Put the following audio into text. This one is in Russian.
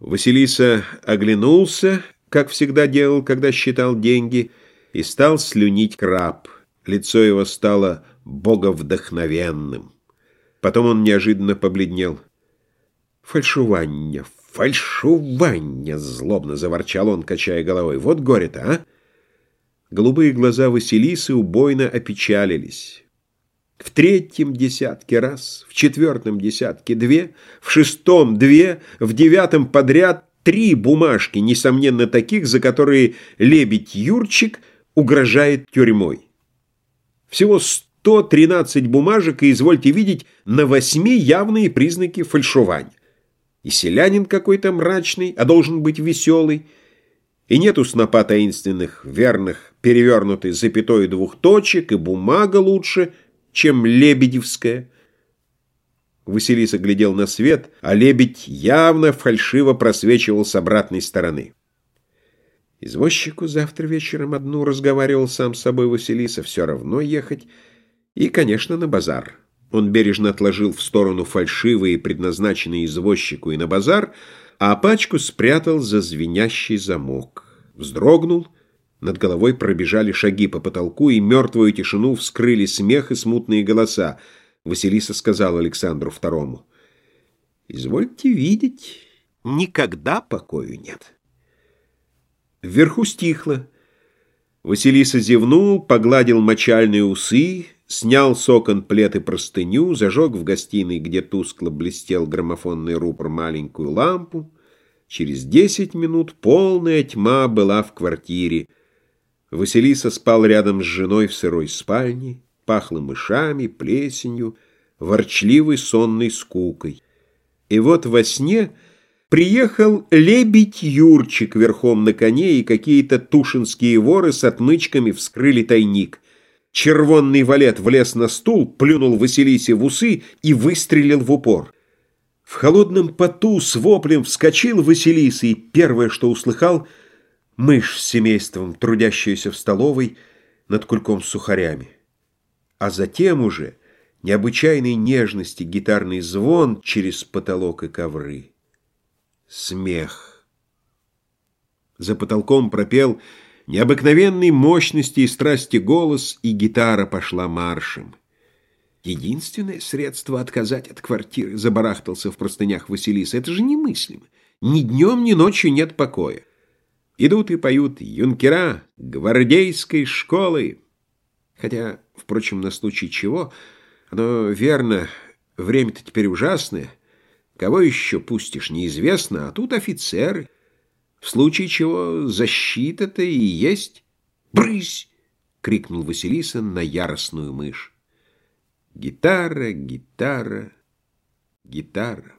Василиса оглянулся, как всегда делал, когда считал деньги, и стал слюнить краб. Лицо его стало боговдохновенным. Потом он неожиданно побледнел. «Фальшиванье, фальшиванье!» — злобно заворчал он, качая головой. «Вот горе-то, а!» Голубые глаза Василисы убойно опечалились. В третьем десятке раз, в четвертом десятке две, в шестом две, в девятом подряд три бумажки, несомненно таких, за которые лебедь Юрчик угрожает тюрьмой. Всего 113 бумажек, и, извольте видеть, на восьми явные признаки фальшивания. И селянин какой-то мрачный, а должен быть веселый, и нету снопа таинственных, верных, перевернутой запятой двух точек, и бумага лучше — чем Лебедевская. Василиса глядел на свет, а лебедь явно фальшиво просвечивал с обратной стороны. Извозчику завтра вечером одну разговаривал сам с собой Василиса, все равно ехать, и, конечно, на базар. Он бережно отложил в сторону фальшивые, предназначенные извозчику и на базар, а пачку спрятал за звенящий замок. Вздрогнул — над головой пробежали шаги по потолку, и мертвую тишину вскрыли смех и смутные голоса. Василиса сказала Александру Второму. «Извольте видеть, никогда покою нет». Вверху стихло. Василиса зевнул, погладил мочальные усы, снял с окон плед и простыню, зажег в гостиной, где тускло блестел граммофонный рупор, маленькую лампу. Через десять минут полная тьма была в квартире. Василиса спал рядом с женой в сырой спальне, пахло мышами, плесенью, ворчливой сонной скукой. И вот во сне приехал лебедь Юрчик верхом на коне, и какие-то тушинские воры с отмычками вскрыли тайник. Червонный валет влез на стул, плюнул Василисе в усы и выстрелил в упор. В холодном поту с воплем вскочил Василиса, и первое, что услыхал — мышь с семейством, трудящаяся в столовой над кульком с сухарями. А затем уже необычайной нежности гитарный звон через потолок и ковры. Смех. За потолком пропел необыкновенной мощности и страсти голос, и гитара пошла маршем. Единственное средство отказать от квартиры, забарахтался в простынях Василиса, это же немыслимо. Ни днем, ни ночью нет покоя. Идут и поют юнкера гвардейской школы. Хотя, впрочем, на случай чего, оно верно, время-то теперь ужасное. Кого еще пустишь, неизвестно, а тут офицеры. В случае чего защита-то и есть. «Брысь!» — крикнул Василиса на яростную мышь. Гитара, гитара, гитара.